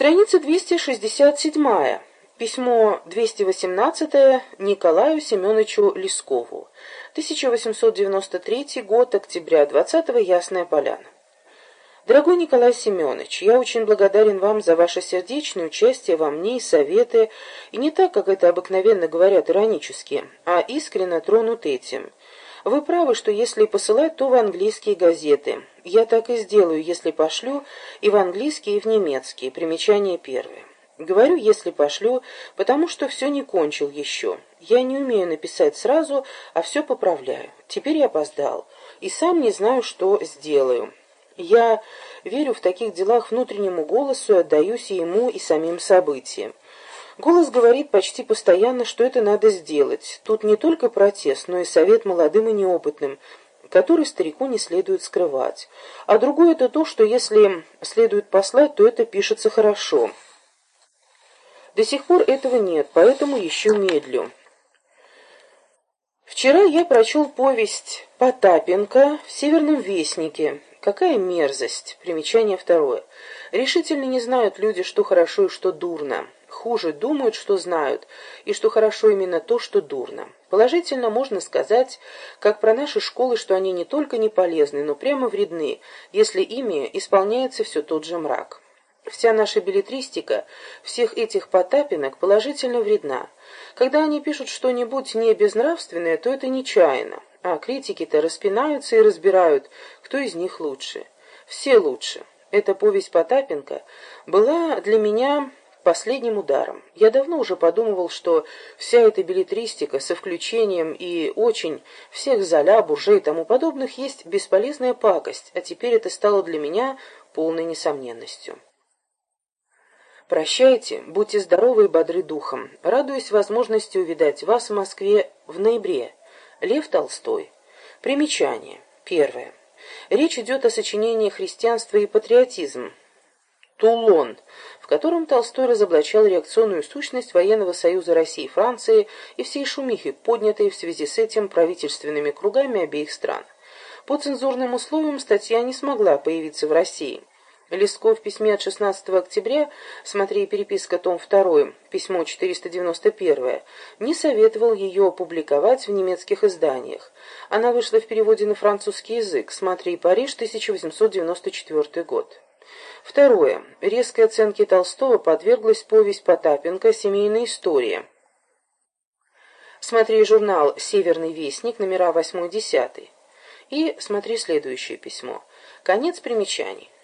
Страница 267. Письмо 218 Николаю Семеновичу Лескову. 1893 год, октября 20 -го, Ясная Поляна. Дорогой Николай Семенович, я очень благодарен вам за ваше сердечное участие во мне и советы, и не так, как это обыкновенно говорят иронически, а искренне тронут этим. Вы правы, что если посылать, то в английские газеты. Я так и сделаю, если пошлю, и в английские, и в немецкие. Примечание первое. Говорю, если пошлю, потому что все не кончил еще. Я не умею написать сразу, а все поправляю. Теперь я опоздал, и сам не знаю, что сделаю. Я верю в таких делах внутреннему голосу и отдаюсь ему и самим событиям. Голос говорит почти постоянно, что это надо сделать. Тут не только протест, но и совет молодым и неопытным, который старику не следует скрывать. А другое это то, что если следует послать, то это пишется хорошо. До сих пор этого нет, поэтому еще медлю. Вчера я прочел повесть Потапенко в «Северном вестнике». Какая мерзость! Примечание второе. Решительно не знают люди, что хорошо и что дурно. Хуже думают, что знают, и что хорошо именно то, что дурно. Положительно можно сказать, как про наши школы, что они не только не полезны, но прямо вредны, если ими исполняется все тот же мрак. Вся наша билетристика всех этих потапинок положительно вредна. Когда они пишут что-нибудь не безнравственное, то это нечаянно, а критики-то распинаются и разбирают, кто из них лучше. Все лучше. Эта повесть Потапенко была для меня последним ударом. Я давно уже подумывал, что вся эта билетристика со включением и очень всех Золя, Бурже и тому подобных есть бесполезная пакость, а теперь это стало для меня полной несомненностью. Прощайте, будьте здоровы и бодры духом. Радуюсь возможности увидать вас в Москве в ноябре. Лев Толстой. Примечание. Первое. Речь идет о сочинении «Христианство и патриотизм». Тулон, в котором Толстой разоблачал реакционную сущность военного союза России и Франции и всей шумихи, поднятой в связи с этим правительственными кругами обеих стран. По цензурным условиям статья не смогла появиться в России. Лесков в письме от 16 октября, смотри переписка, том 2, письмо 491, не советовал ее опубликовать в немецких изданиях. Она вышла в переводе на французский язык, смотри Париж, 1894 год. Второе. Резкой оценке Толстого подверглась повесть Потапенко «Семейная история». Смотри журнал «Северный вестник», номера 8-10. И смотри следующее письмо. Конец примечаний.